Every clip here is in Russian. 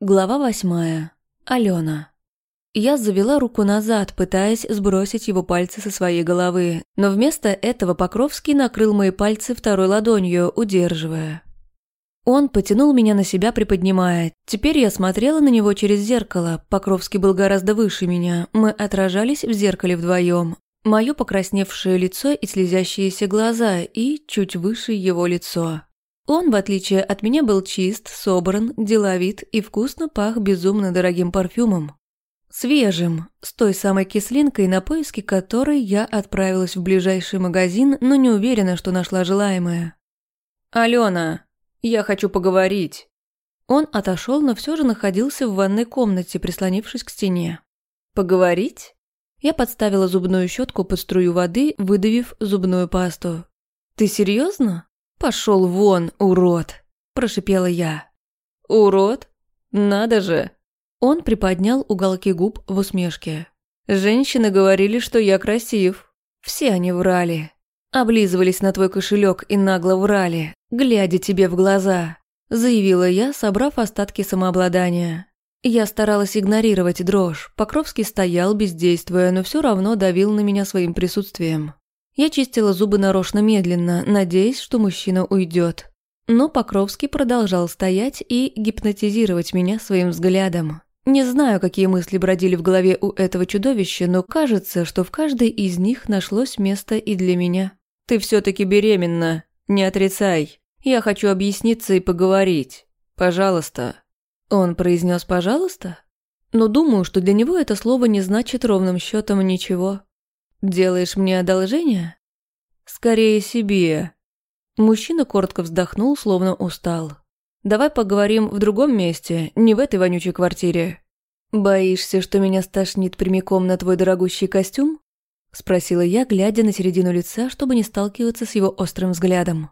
Глава восьмая. Алена. Я завела руку назад, пытаясь сбросить его пальцы со своей головы, но вместо этого Покровский накрыл мои пальцы второй ладонью, удерживая. Он потянул меня на себя, приподнимая. Теперь я смотрела на него через зеркало. Покровский был гораздо выше меня. Мы отражались в зеркале вдвоем. Мое покрасневшее лицо и слезящиеся глаза, и чуть выше его лицо. Он, в отличие от меня, был чист, собран, деловит и вкусно пах безумно дорогим парфюмом. Свежим, с той самой кислинкой, на поиски которой я отправилась в ближайший магазин, но не уверена, что нашла желаемое. «Алена, я хочу поговорить». Он отошел, но все же находился в ванной комнате, прислонившись к стене. «Поговорить?» Я подставила зубную щетку под струю воды, выдавив зубную пасту. «Ты серьезно? «Пошел вон, урод!» – прошипела я. «Урод? Надо же!» Он приподнял уголки губ в усмешке. «Женщины говорили, что я красив. Все они врали. Облизывались на твой кошелек и нагло врали, глядя тебе в глаза», – заявила я, собрав остатки самообладания. Я старалась игнорировать дрожь. Покровский стоял, бездействуя, но все равно давил на меня своим присутствием. Я чистила зубы нарочно медленно, надеясь, что мужчина уйдет. Но Покровский продолжал стоять и гипнотизировать меня своим взглядом. Не знаю, какие мысли бродили в голове у этого чудовища, но кажется, что в каждой из них нашлось место и для меня. «Ты все таки беременна. Не отрицай. Я хочу объясниться и поговорить. Пожалуйста». Он произнес «пожалуйста»? Но думаю, что для него это слово не значит ровным счетом ничего. «Делаешь мне одолжение?» «Скорее себе». Мужчина коротко вздохнул, словно устал. «Давай поговорим в другом месте, не в этой вонючей квартире». «Боишься, что меня стошнит прямиком на твой дорогущий костюм?» Спросила я, глядя на середину лица, чтобы не сталкиваться с его острым взглядом.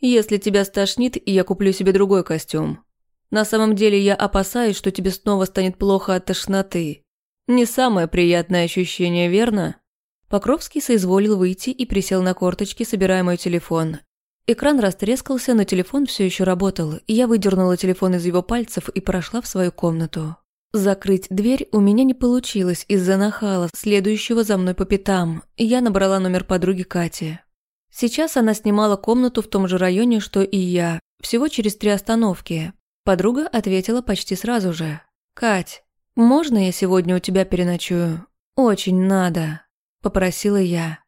«Если тебя стошнит, я куплю себе другой костюм. На самом деле я опасаюсь, что тебе снова станет плохо от тошноты. Не самое приятное ощущение, верно?» Покровский соизволил выйти и присел на корточки, собирая мой телефон. Экран растрескался, но телефон все еще работал, и я выдернула телефон из его пальцев и прошла в свою комнату. Закрыть дверь у меня не получилось из-за нахала, следующего за мной по пятам. Я набрала номер подруги Кати. Сейчас она снимала комнату в том же районе, что и я, всего через три остановки. Подруга ответила почти сразу же. «Кать, можно я сегодня у тебя переночую? Очень надо» попросила я.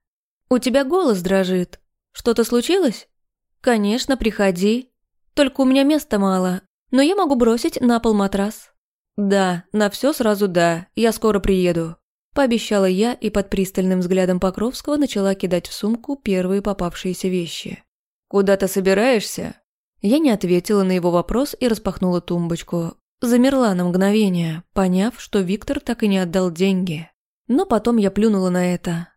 «У тебя голос дрожит. Что-то случилось?» «Конечно, приходи. Только у меня места мало, но я могу бросить на пол матрас». «Да, на все сразу да, я скоро приеду», – пообещала я и под пристальным взглядом Покровского начала кидать в сумку первые попавшиеся вещи. «Куда ты собираешься?» Я не ответила на его вопрос и распахнула тумбочку. Замерла на мгновение, поняв, что Виктор так и не отдал деньги. Но потом я плюнула на это.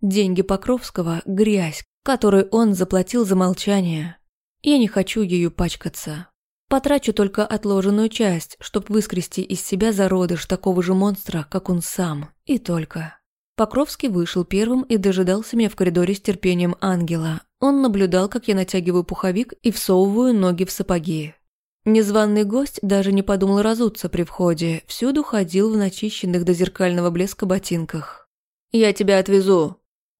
Деньги Покровского – грязь, которую он заплатил за молчание. Я не хочу ею пачкаться. Потрачу только отложенную часть, чтобы выскрести из себя зародыш такого же монстра, как он сам. И только. Покровский вышел первым и дожидался меня в коридоре с терпением ангела. Он наблюдал, как я натягиваю пуховик и всовываю ноги в сапоги. Незваный гость даже не подумал разуться при входе, всюду ходил в начищенных до зеркального блеска ботинках. «Я тебя отвезу».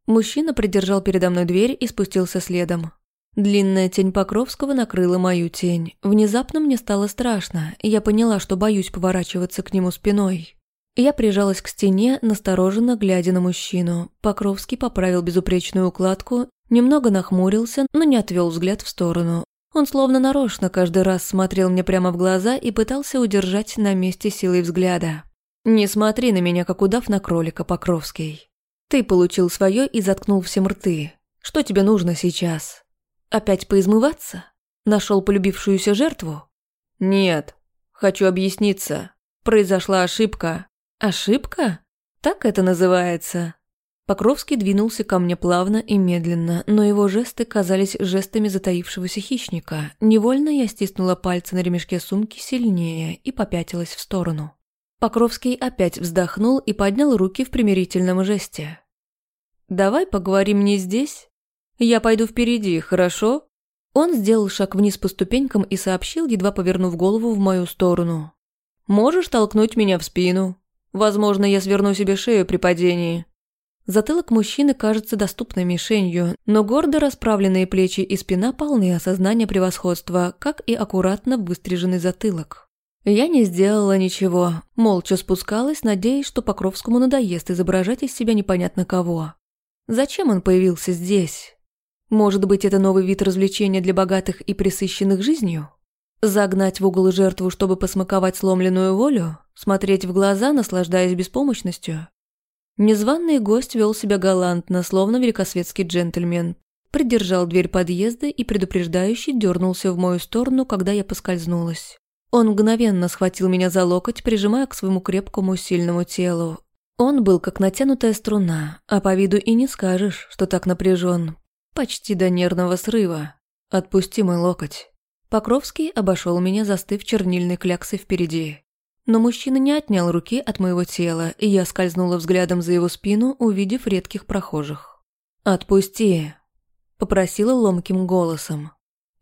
Мужчина придержал передо мной дверь и спустился следом. Длинная тень Покровского накрыла мою тень. Внезапно мне стало страшно, и я поняла, что боюсь поворачиваться к нему спиной. Я прижалась к стене, настороженно глядя на мужчину. Покровский поправил безупречную укладку, немного нахмурился, но не отвел взгляд в сторону, он словно нарочно каждый раз смотрел мне прямо в глаза и пытался удержать на месте силой взгляда. «Не смотри на меня, как удав на кролика, Покровский. Ты получил свое и заткнул всем рты. Что тебе нужно сейчас? Опять поизмываться? Нашел полюбившуюся жертву?» «Нет. Хочу объясниться. Произошла ошибка». «Ошибка? Так это называется?» Покровский двинулся ко мне плавно и медленно, но его жесты казались жестами затаившегося хищника. Невольно я стиснула пальцы на ремешке сумки сильнее и попятилась в сторону. Покровский опять вздохнул и поднял руки в примирительном жесте. «Давай поговорим не здесь. Я пойду впереди, хорошо?» Он сделал шаг вниз по ступенькам и сообщил, едва повернув голову в мою сторону. Можешь толкнуть меня в спину. Возможно, я сверну себе шею при падении». Затылок мужчины кажется доступной мишенью, но гордо расправленные плечи и спина полны осознания превосходства, как и аккуратно выстриженный затылок. Я не сделала ничего, молча спускалась, надеясь, что Покровскому надоест изображать из себя непонятно кого. Зачем он появился здесь? Может быть, это новый вид развлечения для богатых и присыщенных жизнью? Загнать в угол жертву, чтобы посмаковать сломленную волю? Смотреть в глаза, наслаждаясь беспомощностью? Незваный гость вел себя галантно, словно великосветский джентльмен. Придержал дверь подъезда и предупреждающе дернулся в мою сторону, когда я поскользнулась. Он мгновенно схватил меня за локоть, прижимая к своему крепкому сильному телу. Он был как натянутая струна, а по виду и не скажешь, что так напряжен. Почти до нервного срыва. Отпусти мой локоть. Покровский обошел меня, застыв чернильной кляксой впереди. Но мужчина не отнял руки от моего тела, и я скользнула взглядом за его спину, увидев редких прохожих. «Отпусти!» – попросила ломким голосом.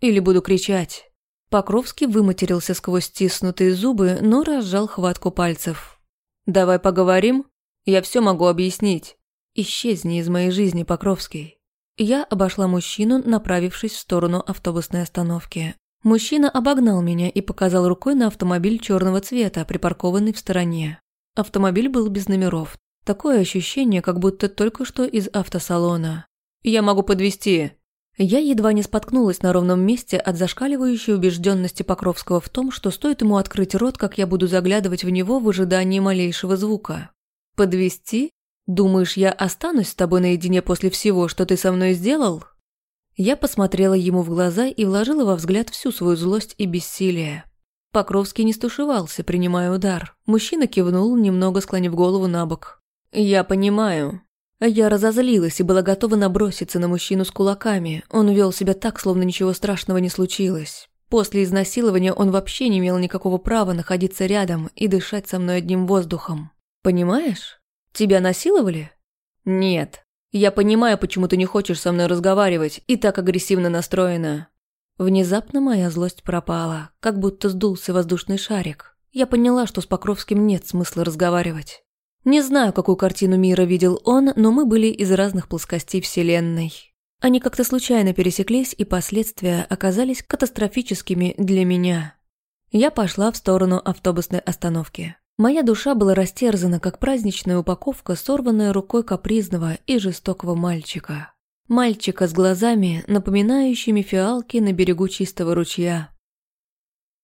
«Или буду кричать». Покровский выматерился сквозь стиснутые зубы, но разжал хватку пальцев. «Давай поговорим? Я все могу объяснить. Исчезни из моей жизни, Покровский». Я обошла мужчину, направившись в сторону автобусной остановки. Мужчина обогнал меня и показал рукой на автомобиль черного цвета, припаркованный в стороне. Автомобиль был без номеров. Такое ощущение, как будто только что из автосалона. «Я могу подвезти», я едва не споткнулась на ровном месте от зашкаливающей убежденности Покровского в том, что стоит ему открыть рот, как я буду заглядывать в него в ожидании малейшего звука. «Подвести? Думаешь, я останусь с тобой наедине после всего, что ты со мной сделал?» Я посмотрела ему в глаза и вложила во взгляд всю свою злость и бессилие. Покровский не стушевался, принимая удар. Мужчина кивнул, немного склонив голову на бок. «Я понимаю», я разозлилась и была готова наброситься на мужчину с кулаками. Он вел себя так, словно ничего страшного не случилось. После изнасилования он вообще не имел никакого права находиться рядом и дышать со мной одним воздухом. Понимаешь? Тебя насиловали? Нет. Я понимаю, почему ты не хочешь со мной разговаривать и так агрессивно настроена. Внезапно моя злость пропала, как будто сдулся воздушный шарик. Я поняла, что с Покровским нет смысла разговаривать. Не знаю, какую картину мира видел он, но мы были из разных плоскостей Вселенной. Они как-то случайно пересеклись, и последствия оказались катастрофическими для меня. Я пошла в сторону автобусной остановки. Моя душа была растерзана, как праздничная упаковка, сорванная рукой капризного и жестокого мальчика. Мальчика с глазами, напоминающими фиалки на берегу чистого ручья.